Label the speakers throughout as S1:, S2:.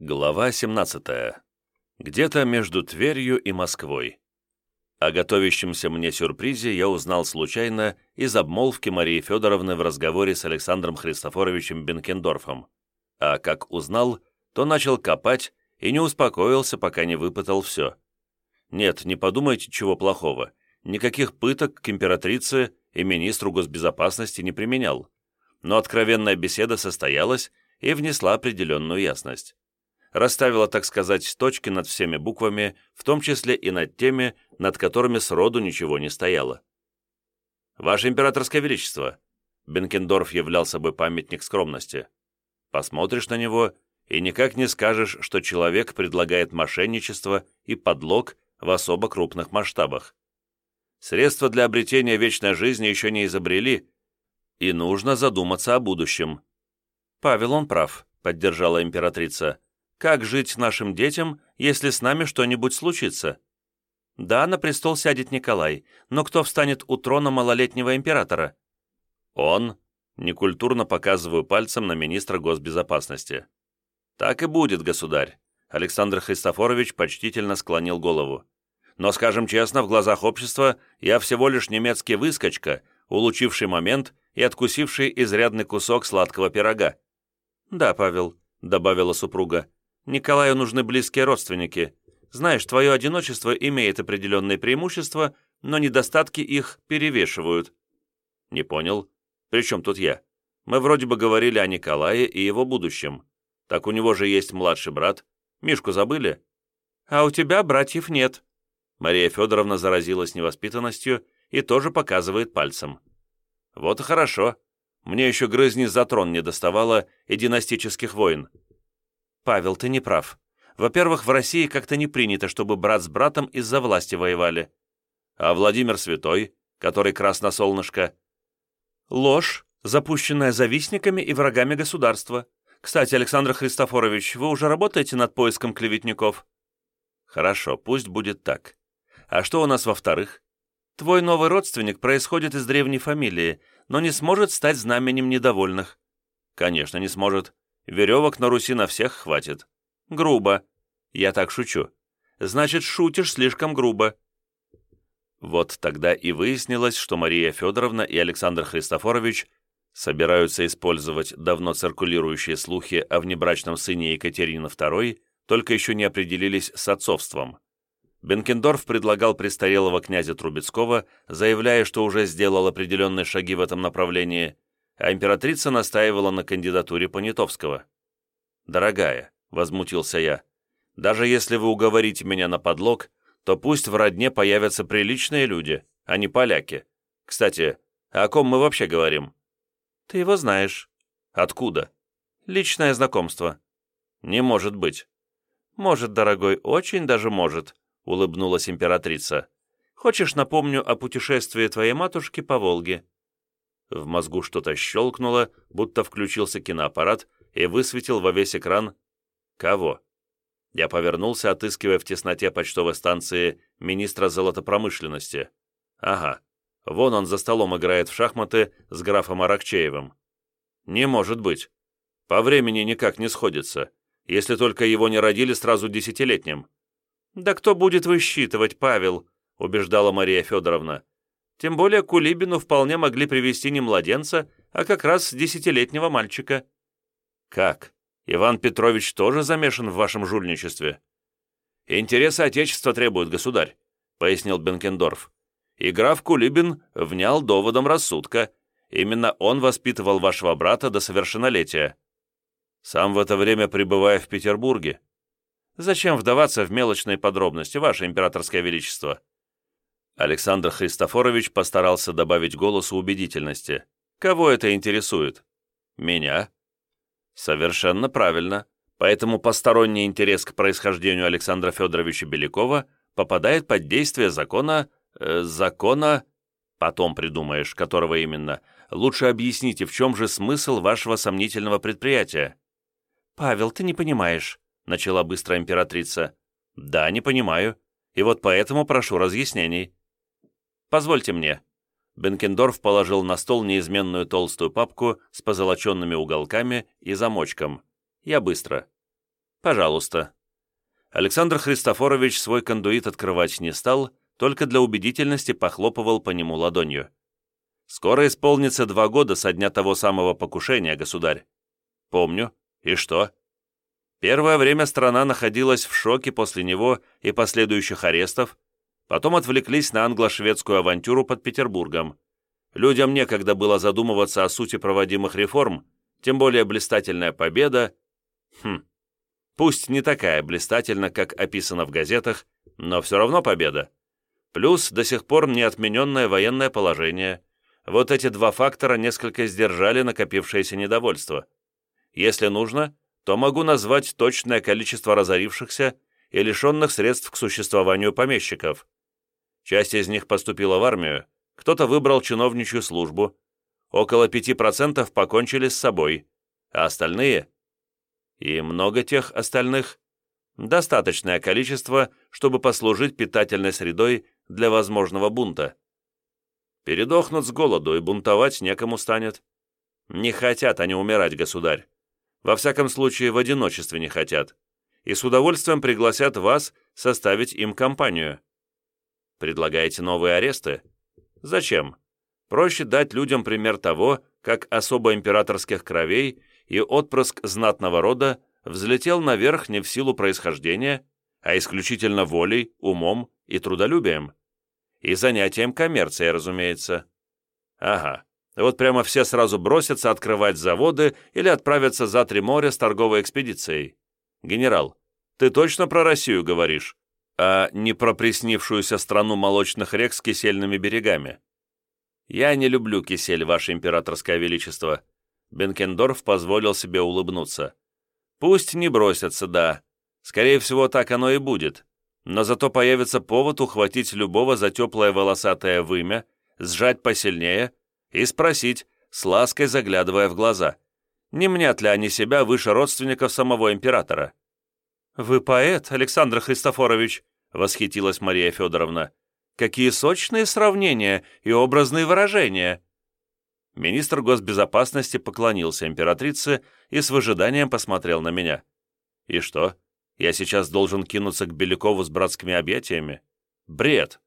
S1: Глава 17. Где-то между Тверью и Москвой. О готовящемся мне сюрпризе я узнал случайно из обмолвки Марии Федоровны в разговоре с Александром Христофоровичем Бенкендорфом. А как узнал, то начал копать и не успокоился, пока не выпытал все. Нет, не подумайте чего плохого. Никаких пыток к императрице и министру госбезопасности не применял. Но откровенная беседа состоялась и внесла определенную ясность расставила, так сказать, точки над всеми буквами, в том числе и над теми, над которыми сроду ничего не стояло. «Ваше императорское величество!» Бенкендорф являл собой памятник скромности. Посмотришь на него и никак не скажешь, что человек предлагает мошенничество и подлог в особо крупных масштабах. Средства для обретения вечной жизни еще не изобрели, и нужно задуматься о будущем. «Павел, он прав», — поддержала императрица. Как жить нашим детям, если с нами что-нибудь случится? Да, на престол сядет Николай, но кто встанет у трона малолетнего императора? Он, некультурно показываю пальцем на министра госбезопасности. Так и будет, государь. Александр Христофорович почтительно склонил голову. Но, скажем честно, в глазах общества я всего лишь немецкий выскочка, улучивший момент и откусивший изрядный кусок сладкого пирога. «Да, Павел», — добавила супруга, Николаю нужны близкие родственники. Знаешь, твое одиночество имеет определенные преимущества, но недостатки их перевешивают». «Не понял. При чем тут я? Мы вроде бы говорили о Николае и его будущем. Так у него же есть младший брат. Мишку забыли?» «А у тебя братьев нет». Мария Федоровна заразилась невоспитанностью и тоже показывает пальцем. «Вот и хорошо. Мне еще грызни за трон не доставало и династических войн. «Павел, ты не прав. Во-первых, в России как-то не принято, чтобы брат с братом из-за власти воевали. А Владимир Святой, который красносолнышко?» «Ложь, запущенная завистниками и врагами государства. Кстати, Александр Христофорович, вы уже работаете над поиском клеветников?» «Хорошо, пусть будет так. А что у нас во-вторых?» «Твой новый родственник происходит из древней фамилии, но не сможет стать знаменем недовольных». «Конечно, не сможет. Веревок на Руси на всех хватит. Грубо. Я так шучу. Значит, шутишь слишком грубо. Вот тогда и выяснилось, что Мария Федоровна и Александр Христофорович собираются использовать давно циркулирующие слухи о внебрачном сыне Екатерины II, только еще не определились с отцовством. Бенкендорф предлагал престарелого князя Трубецкого, заявляя, что уже сделал определенные шаги в этом направлении, а императрица настаивала на кандидатуре Понятовского. «Дорогая», — возмутился я, — «даже если вы уговорите меня на подлог, то пусть в родне появятся приличные люди, а не поляки. Кстати, о ком мы вообще говорим?» «Ты его знаешь». «Откуда?» «Личное знакомство». «Не может быть». «Может, дорогой, очень даже может», — улыбнулась императрица. «Хочешь, напомню о путешествии твоей матушки по Волге?» В мозгу что-то щелкнуло, будто включился киноаппарат и высветил во весь экран «Кого?». Я повернулся, отыскивая в тесноте почтовой станции министра золотопромышленности. Ага, вон он за столом играет в шахматы с графом Аракчеевым. Не может быть. По времени никак не сходится, если только его не родили сразу десятилетним. «Да кто будет высчитывать, Павел?» убеждала Мария Федоровна. Тем более Кулибину вполне могли привести не младенца, а как раз десятилетнего мальчика. Как? Иван Петрович тоже замешан в вашем жульничестве? Интересы Отечества требуют, государь, пояснил Бенкендорф. И граф Кулибин внял доводом рассудка. Именно он воспитывал вашего брата до совершеннолетия. Сам в это время пребывая в Петербурге. Зачем вдаваться в мелочные подробности, ваше императорское величество? Александр Христофорович постарался добавить голосу убедительности. «Кого это интересует?» «Меня». «Совершенно правильно. Поэтому посторонний интерес к происхождению Александра Федоровича Белякова попадает под действие закона... Э, закона... Потом придумаешь, которого именно. Лучше объясните, в чем же смысл вашего сомнительного предприятия?» «Павел, ты не понимаешь», — начала быстро императрица. «Да, не понимаю. И вот поэтому прошу разъяснений». Позвольте мне». Бенкендорф положил на стол неизменную толстую папку с позолоченными уголками и замочком. «Я быстро». Пожалуйста. Александр Христофорович свой кондуит открывать не стал, только для убедительности похлопывал по нему ладонью. «Скоро исполнится два года со дня того самого покушения, государь». «Помню. И что?» Первое время страна находилась в шоке после него и последующих арестов, потом отвлеклись на англо-шведскую авантюру под Петербургом. Людям некогда было задумываться о сути проводимых реформ, тем более блистательная победа. Хм, пусть не такая блистательна, как описано в газетах, но все равно победа. Плюс до сих пор неотмененное военное положение. Вот эти два фактора несколько сдержали накопившееся недовольство. Если нужно, то могу назвать точное количество разорившихся и лишенных средств к существованию помещиков. Часть из них поступила в армию, кто-то выбрал чиновничью службу, около 5% покончили с собой, а остальные? И много тех остальных? Достаточное количество, чтобы послужить питательной средой для возможного бунта. Передохнут с голоду и бунтовать некому станет. Не хотят они умирать, государь. Во всяком случае, в одиночестве не хотят. И с удовольствием пригласят вас составить им компанию. Предлагаете новые аресты? Зачем? Проще дать людям пример того, как особо императорских кровей и отпрыск знатного рода взлетел наверх не в силу происхождения, а исключительно волей, умом и трудолюбием. И занятием коммерцией, разумеется. Ага, вот прямо все сразу бросятся открывать заводы или отправятся за три моря с торговой экспедицией. Генерал, ты точно про Россию говоришь, а не про приснившуюся страну молочных рек с кисельными берегами? Я не люблю кисель, ваше императорское величество. Бенкендорф позволил себе улыбнуться. Пусть не бросятся, да. Скорее всего, так оно и будет. Но зато появится повод ухватить любого за теплое волосатое вымя, сжать посильнее — и спросить, с лаской заглядывая в глаза, не мнят ли они себя выше родственников самого императора. «Вы поэт, Александр Христофорович», — восхитилась Мария Федоровна. «Какие сочные сравнения и образные выражения!» Министр госбезопасности поклонился императрице и с выжиданием посмотрел на меня. «И что, я сейчас должен кинуться к Белякову с братскими объятиями? Бред!»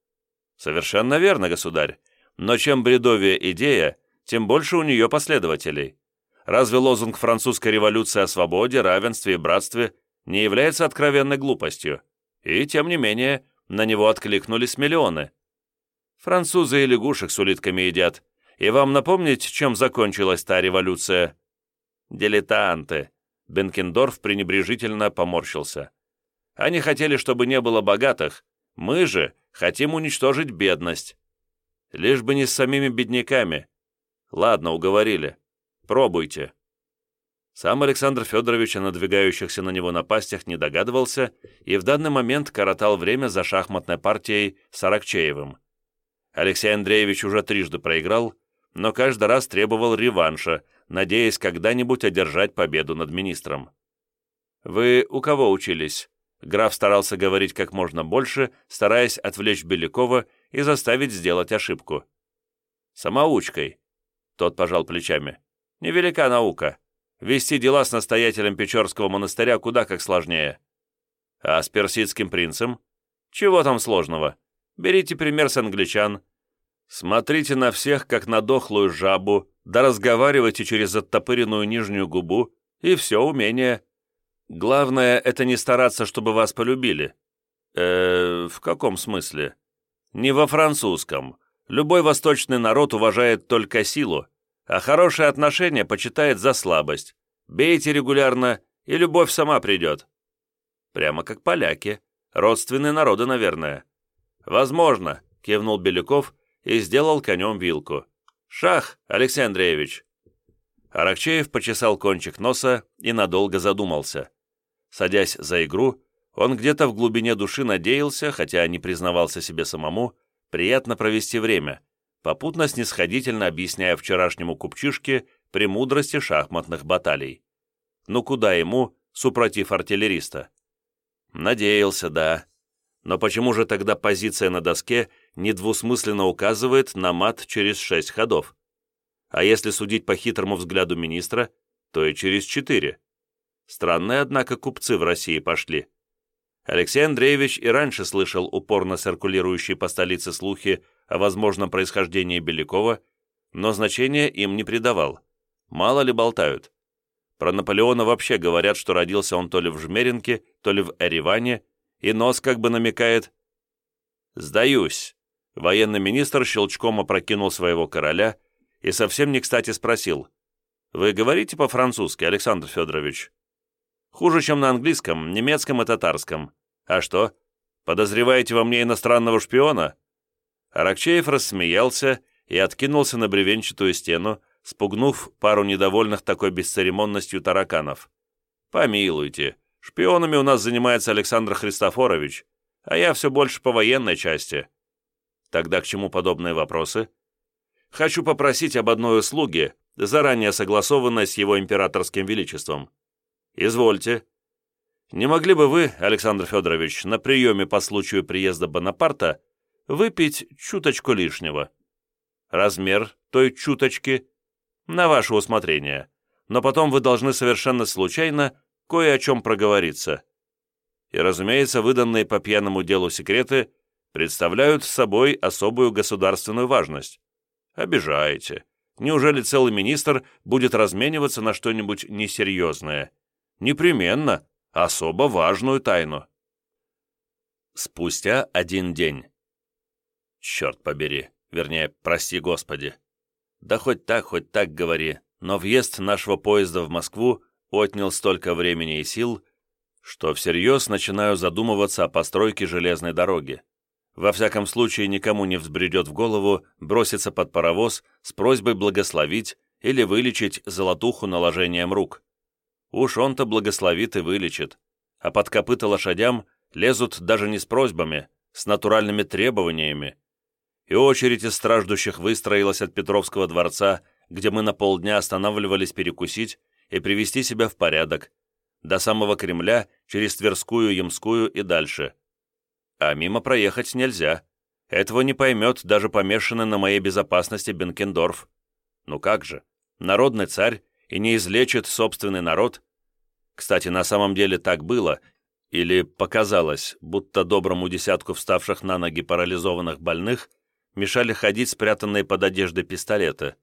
S1: «Совершенно верно, государь. Но чем бредовее идея, тем больше у нее последователей. Разве лозунг французской революции о свободе, равенстве и братстве не является откровенной глупостью? И, тем не менее, на него откликнулись миллионы. Французы и лягушек с улитками едят. И вам напомнить, чем закончилась та революция? Дилетанты. Бенкендорф пренебрежительно поморщился. Они хотели, чтобы не было богатых. Мы же хотим уничтожить бедность. Лишь бы не с самими бедняками. Ладно, уговорили. Пробуйте. Сам Александр Федорович о надвигающихся на него напастях не догадывался и в данный момент коротал время за шахматной партией с Аракчеевым. Алексей Андреевич уже трижды проиграл, но каждый раз требовал реванша, надеясь когда-нибудь одержать победу над министром. «Вы у кого учились?» Граф старался говорить как можно больше, стараясь отвлечь Белякова и заставить сделать ошибку. «Самоучкой», — тот пожал плечами. «Невелика наука. Вести дела с настоятелем Печорского монастыря куда как сложнее. А с персидским принцем? Чего там сложного? Берите пример с англичан. Смотрите на всех, как на дохлую жабу, да разговаривайте через оттопыренную нижнюю губу, и все умение. Главное, это не стараться, чтобы вас полюбили. Э, в каком смысле? Не во французском. Любой восточный народ уважает только силу, а хорошее отношение почитает за слабость. Бейте регулярно, и любовь сама придет. Прямо как поляки. Родственные народы, наверное. Возможно, кивнул Беляков и сделал конем вилку. Шах, Алексей Андреевич. Аракчеев почесал кончик носа и надолго задумался. Садясь за игру, он где-то в глубине души надеялся, хотя не признавался себе самому, приятно провести время, попутно снисходительно объясняя вчерашнему купчишке премудрости шахматных баталий. Ну куда ему, супротив артиллериста? Надеялся, да. Но почему же тогда позиция на доске недвусмысленно указывает на мат через шесть ходов? А если судить по хитрому взгляду министра, то и через четыре. Странные, однако, купцы в России пошли. Алексей Андреевич и раньше слышал упорно циркулирующие по столице слухи о возможном происхождении Белякова, но значения им не придавал. Мало ли болтают. Про Наполеона вообще говорят, что родился он то ли в Жмеринке, то ли в Эреване, и нос как бы намекает «Сдаюсь». Военный министр щелчком опрокинул своего короля и совсем не кстати спросил «Вы говорите по-французски, Александр Федорович?» «Хуже, чем на английском, немецком и татарском. А что, подозреваете во мне иностранного шпиона?» Аракчеев рассмеялся и откинулся на бревенчатую стену, спугнув пару недовольных такой бесцеремонностью тараканов. «Помилуйте, шпионами у нас занимается Александр Христофорович, а я все больше по военной части». «Тогда к чему подобные вопросы?» «Хочу попросить об одной услуге, заранее согласованной с его императорским величеством». «Извольте». «Не могли бы вы, Александр Федорович, на приеме по случаю приезда Бонапарта выпить чуточку лишнего?» «Размер той чуточки на ваше усмотрение, но потом вы должны совершенно случайно кое о чем проговориться. И, разумеется, выданные по пьяному делу секреты представляют собой особую государственную важность. Обижаете. Неужели целый министр будет размениваться на что-нибудь несерьезное? Непременно, особо важную тайну. Спустя один день. Черт побери, вернее, прости господи. Да хоть так, хоть так говори, но въезд нашего поезда в Москву отнял столько времени и сил, что всерьез начинаю задумываться о постройке железной дороги. Во всяком случае, никому не взбредет в голову броситься под паровоз с просьбой благословить или вылечить золотуху наложением рук. Уж он-то благословит и вылечит, а под копыта лошадям лезут даже не с просьбами, с натуральными требованиями, и очередь из страждущих выстроилась от Петровского дворца, где мы на полдня останавливались перекусить и привести себя в порядок, до самого Кремля, через Тверскую, Ямскую и дальше. А мимо проехать нельзя. Этого не поймет даже помешанный на моей безопасности Бенкендорф. Ну как же, народный царь и не излечит собственный народ? Кстати, на самом деле так было, или показалось, будто доброму десятку вставших на ноги парализованных больных мешали ходить спрятанные под одеждой пистолеты.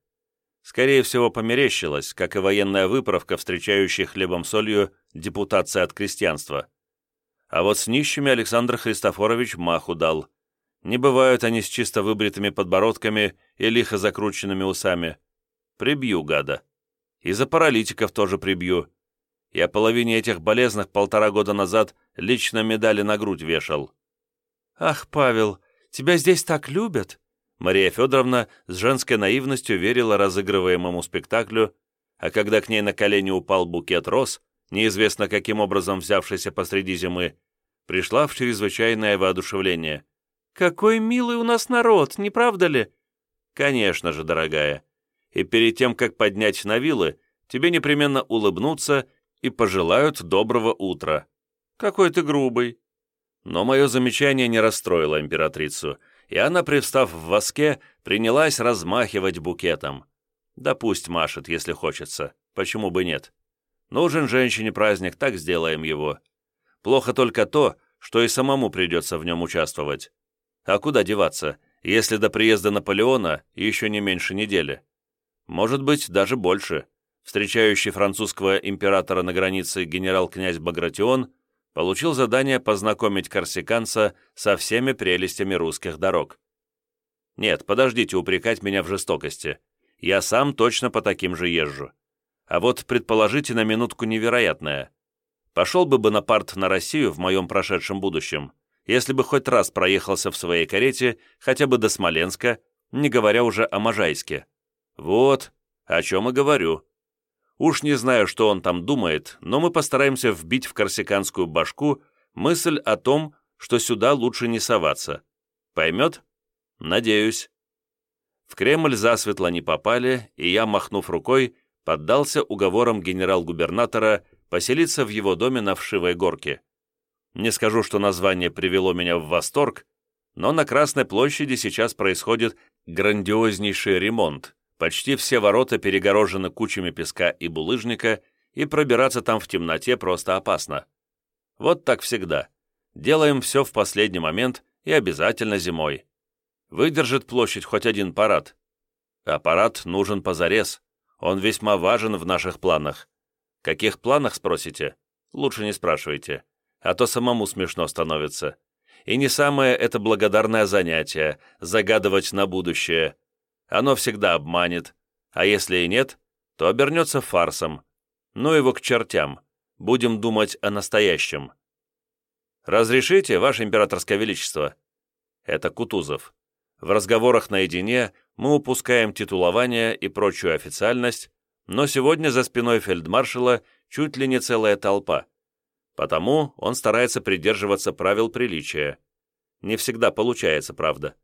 S1: Скорее всего, померещилось, как и военная выправка, встречающая хлебом-солью депутация от крестьянства. А вот с нищими Александр Христофорович маху дал. Не бывают они с чисто выбритыми подбородками и лихо закрученными усами. Прибью, гада. И за паралитиков тоже прибью. Я половине этих болезных полтора года назад лично медали на грудь вешал. «Ах, Павел, тебя здесь так любят!» Мария Федоровна с женской наивностью верила разыгрываемому спектаклю, а когда к ней на колени упал букет роз, неизвестно каким образом взявшийся посреди зимы, пришла в чрезвычайное воодушевление. «Какой милый у нас народ, не правда ли?» «Конечно же, дорогая. И перед тем, как поднять на вилы, тебе непременно улыбнутся и пожелают доброго утра. Какой ты грубый». Но мое замечание не расстроило императрицу — и она, привстав в воске, принялась размахивать букетом. Да пусть машет, если хочется, почему бы нет. Нужен женщине праздник, так сделаем его. Плохо только то, что и самому придется в нем участвовать. А куда деваться, если до приезда Наполеона еще не меньше недели? Может быть, даже больше. Встречающий французского императора на границе генерал-князь Багратион получил задание познакомить корсиканца со всеми прелестями русских дорог. Нет, подождите упрекать меня в жестокости. Я сам точно по таким же езжу. А вот предположите на минутку невероятное. Пошел бы Бонапарт на Россию в моем прошедшем будущем, если бы хоть раз проехался в своей карете хотя бы до Смоленска, не говоря уже о Можайске. Вот, о чем и говорю. Уж не знаю, что он там думает, но мы постараемся вбить в корсиканскую башку мысль о том, что сюда лучше не соваться. Поймет? Надеюсь. В Кремль засветло не попали, и я, махнув рукой, поддался уговорам генерал-губернатора поселиться в его доме на Вшивой горке. Не скажу, что название привело меня в восторг, но на Красной площади сейчас происходит грандиознейший ремонт, Почти все ворота перегорожены кучами песка и булыжника, и пробираться там в темноте просто опасно. Вот так всегда. Делаем все в последний момент и обязательно зимой. Выдержит площадь хоть один парад. Аппарат нужен позарез. Он весьма важен в наших планах. Каких планах, спросите? Лучше не спрашивайте, а то самому смешно становится. И не самое это благодарное занятие – загадывать на будущее. Оно всегда обманет, а если и нет, то обернется фарсом. Ну его к чертям. Будем думать о настоящем. «Разрешите, Ваше Императорское Величество?» Это Кутузов. В разговорах наедине мы упускаем титулование и прочую официальность, но сегодня за спиной фельдмаршала чуть ли не целая толпа. Потому он старается придерживаться правил приличия. Не всегда получается, правда.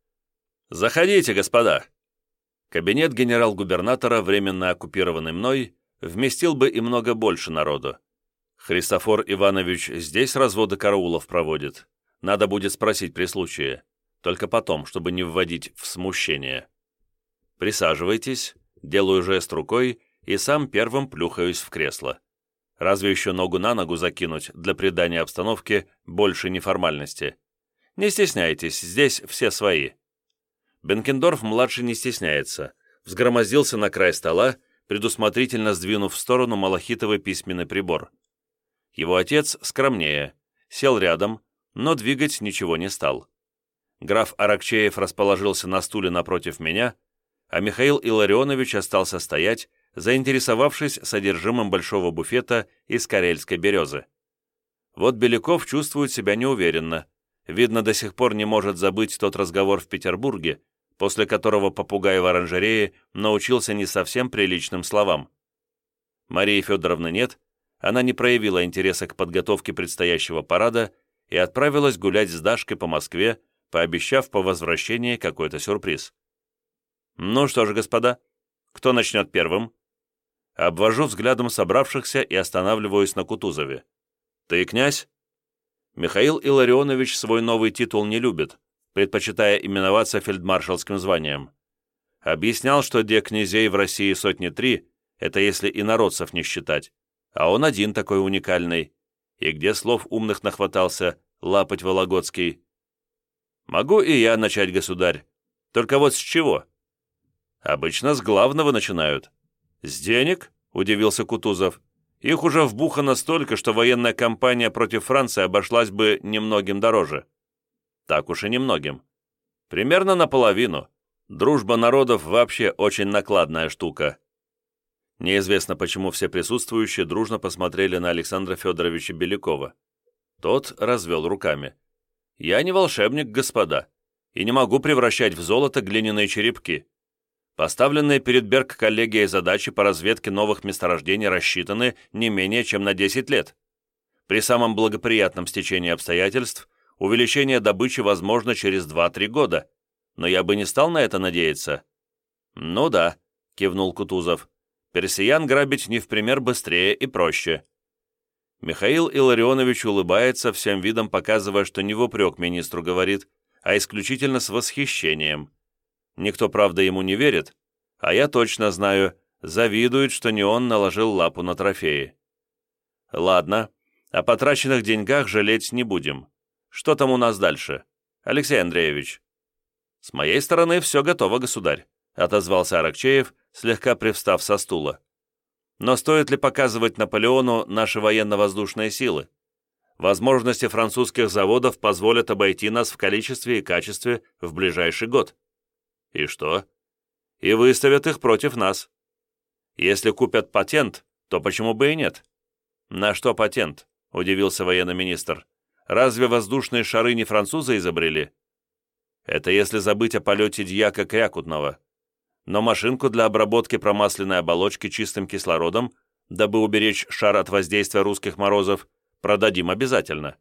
S1: «Заходите, господа!» Кабинет генерал-губернатора, временно оккупированный мной, вместил бы и много больше народу. Христофор Иванович здесь разводы караулов проводит. Надо будет спросить при случае. Только потом, чтобы не вводить в смущение. Присаживайтесь, делаю жест рукой и сам первым плюхаюсь в кресло. Разве еще ногу на ногу закинуть для придания обстановке больше неформальности. Не стесняйтесь, здесь все свои. Бенкендорф-младший не стесняется. Взгромоздился на край стола, предусмотрительно сдвинув в сторону малахитовый письменный прибор. Его отец скромнее, сел рядом, но двигать ничего не стал. Граф Аракчеев расположился на стуле напротив меня, а Михаил Илларионович остался стоять, заинтересовавшись содержимым большого буфета из карельской березы. Вот Беляков чувствует себя неуверенно. Видно, до сих пор не может забыть тот разговор в Петербурге, после которого попугай в оранжерее научился не совсем приличным словам. Марии Федоровны нет, она не проявила интереса к подготовке предстоящего парада и отправилась гулять с Дашкой по Москве, пообещав по возвращении какой-то сюрприз. «Ну что же, господа, кто начнет первым?» Обвожу взглядом собравшихся и останавливаюсь на Кутузове. «Ты князь?» Михаил Илларионович свой новый титул не любит, предпочитая именоваться фельдмаршалским званием. Объяснял, что где князей в России сотни три, это если и народцев не считать, а он один такой уникальный. И где слов умных нахватался, лапать Вологодский. Могу и я начать, государь. Только вот с чего? Обычно с главного начинают. С денег? Удивился Кутузов. Их уже вбухано столько, что военная кампания против Франции обошлась бы немногим дороже. Так уж и немногим. Примерно наполовину. Дружба народов вообще очень накладная штука. Неизвестно, почему все присутствующие дружно посмотрели на Александра Федоровича Белякова. Тот развел руками. «Я не волшебник, господа, и не могу превращать в золото глиняные черепки. Поставленные перед Берг коллегией задачи по разведке новых месторождений рассчитаны не менее чем на 10 лет. При самом благоприятном стечении обстоятельств увеличение добычи возможно через 2-3 года, но я бы не стал на это надеяться». «Ну да», — кивнул Кутузов, Персиян грабить не в пример быстрее и проще. Михаил Илларионович улыбается, всем видом показывая, что не в упрек министру говорит, а исключительно с восхищением. Никто, правда, ему не верит, а я точно знаю, завидует, что не он наложил лапу на трофеи. Ладно, о потраченных деньгах жалеть не будем. Что там у нас дальше? Алексей Андреевич. С моей стороны все готово, государь, отозвался Аракчеев, слегка привстав со стула. Но стоит ли показывать Наполеону наши военно-воздушные силы? Возможности французских заводов позволят обойти нас в количестве и качестве в ближайший год. И что? И выставят их против нас. Если купят патент, то почему бы и нет? На что патент? Удивился военный министр. Разве воздушные шары не французы изобрели? Это если забыть о полете дьяка Крякутного но машинку для обработки промасленной оболочки чистым кислородом, дабы уберечь шар от воздействия русских морозов, продадим обязательно.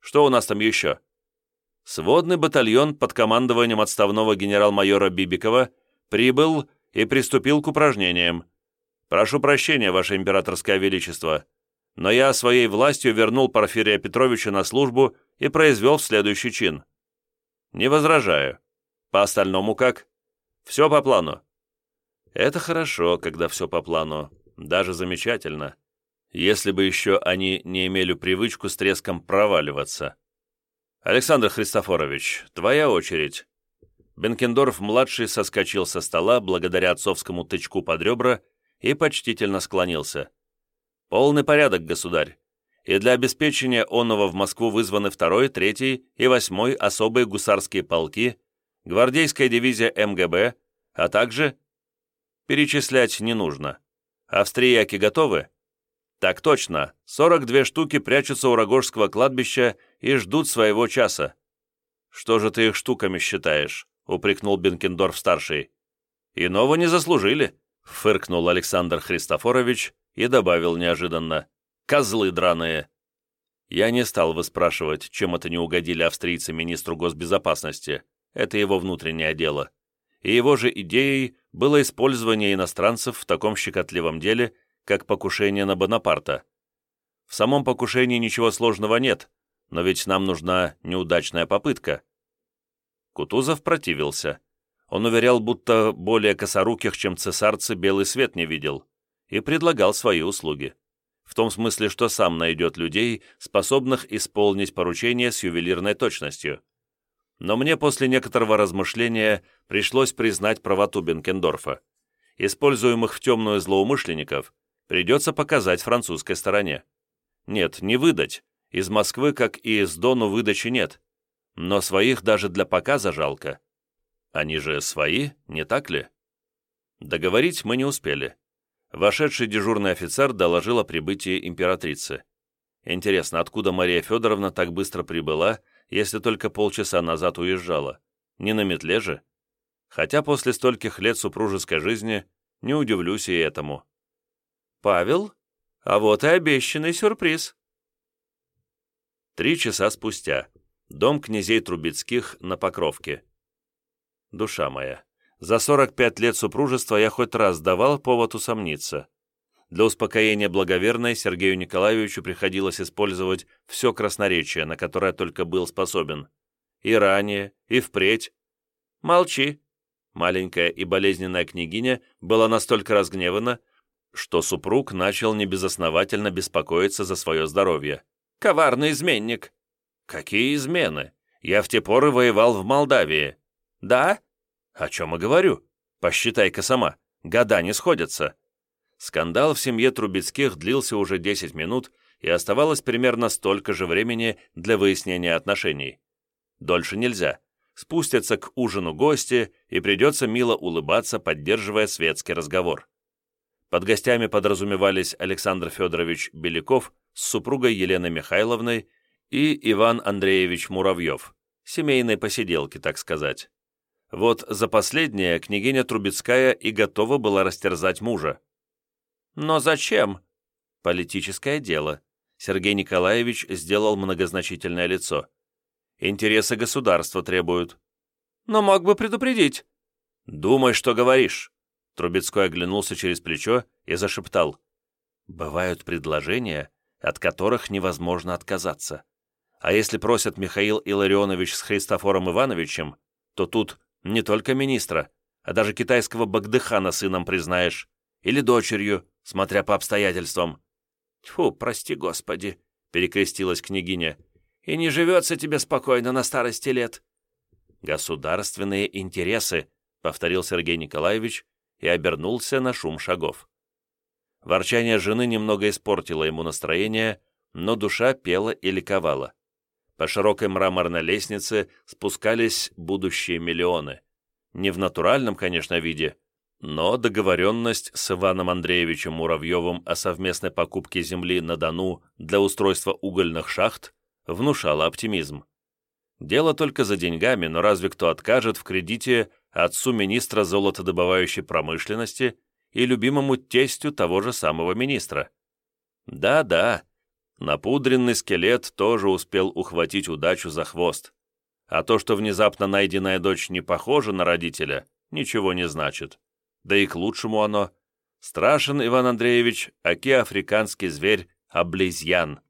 S1: Что у нас там еще? Сводный батальон под командованием отставного генерал-майора Бибикова прибыл и приступил к упражнениям. Прошу прощения, Ваше Императорское Величество, но я своей властью вернул Порфирия Петровича на службу и произвел следующий чин. Не возражаю. По остальному как? Все по плану». «Это хорошо, когда все по плану. Даже замечательно. если бы еще они не имели привычку с треском проваливаться. «Александр Христофорович, твоя очередь». Бенкендорф-младший соскочил со стола благодаря отцовскому тычку под ребра и почтительно склонился. «Полный порядок, государь. И для обеспечения онного в Москву вызваны второй, третий и восьмой особые гусарские полки, гвардейская дивизия МГБ, а также... Перечислять не нужно. Австрияки готовы?» «Так точно. 42 штуки прячутся у Рогожского кладбища и ждут своего часа». «Что же ты их штуками считаешь?» — упрекнул Бенкендорф-старший. «Иного не заслужили», — фыркнул Александр Христофорович и добавил неожиданно. «Козлы драные». Я не стал выспрашивать, чем это не угодили австрийцы министру госбезопасности. Это его внутреннее дело. И его же идеей было использование иностранцев в таком щекотливом деле, как покушение на Бонапарта. В самом покушении ничего сложного нет, но ведь нам нужна неудачная попытка. Кутузов противился. Он уверял, будто более косоруких, чем цесарцы, белый свет не видел, и предлагал свои услуги. В том смысле, что сам найдет людей, способных исполнить поручение с ювелирной точностью. Но мне после некоторого размышления пришлось признать правоту Бенкендорфа. Используемых в темную злоумышленников придется показать французской стороне. Нет, не выдать. Из Москвы, как и из Дону, выдачи нет. Но своих даже для показа жалко. Они же свои, не так ли? Договорить мы не успели. Вошедший дежурный офицер доложил о прибытии императрицы. Интересно, откуда Мария Федоровна так быстро прибыла, если только полчаса назад уезжала? Не на метле же? Хотя после стольких лет супружеской жизни не удивлюсь и этому. «Павел, а вот и обещанный сюрприз». Три часа спустя. Дом князей Трубецких на Покровке. Душа моя, за 45 лет супружества я хоть раз давал повод усомниться. Для успокоения благоверной Сергею Николаевичу приходилось использовать все красноречие, на которое только был способен. И ранее, и впредь. «Молчи!» Маленькая и болезненная княгиня была настолько разгневана, что супруг начал небезосновательно беспокоиться за свое здоровье. «Коварный изменник!» «Какие измены? Я в те поры воевал в Молдавии». «Да?» «О чем и говорю. Посчитай-ка сама. Года не сходятся». Скандал в семье Трубецких длился уже 10 минут, и оставалось примерно столько же времени для выяснения отношений. Дольше нельзя. Спустятся к ужину гости, и придется мило улыбаться, поддерживая светский разговор. Под гостями подразумевались Александр Федорович Беляков с супругой Еленой Михайловной и Иван Андреевич Муравьев, семейной посиделки, так сказать. Вот за последнее княгиня Трубецкая и готова была растерзать мужа. «Но зачем?» «Политическое дело», — Сергей Николаевич сделал многозначительное лицо. «Интересы государства требуют». «Но мог бы предупредить». «Думай, что говоришь». Трубецкой оглянулся через плечо и зашептал. «Бывают предложения, от которых невозможно отказаться. А если просят Михаил Илларионович с Христофором Ивановичем, то тут не только министра, а даже китайского Багдыхана сыном признаешь, или дочерью, смотря по обстоятельствам». «Тьфу, прости господи», — перекрестилась княгиня, «и не живется тебе спокойно на старости лет». «Государственные интересы», — повторил Сергей Николаевич, и обернулся на шум шагов. Ворчание жены немного испортило ему настроение, но душа пела и ликовала. По широкой мраморной лестнице спускались будущие миллионы. Не в натуральном, конечно, виде, но договоренность с Иваном Андреевичем Муравьевым о совместной покупке земли на Дону для устройства угольных шахт внушала оптимизм. Дело только за деньгами, но разве кто откажет в кредите отцу министра золотодобывающей промышленности и любимому тестю того же самого министра. Да-да, напудренный скелет тоже успел ухватить удачу за хвост. А то, что внезапно найденная дочь не похожа на родителя, ничего не значит. Да и к лучшему оно. Страшен Иван Андреевич, аки африканский зверь, облизьян.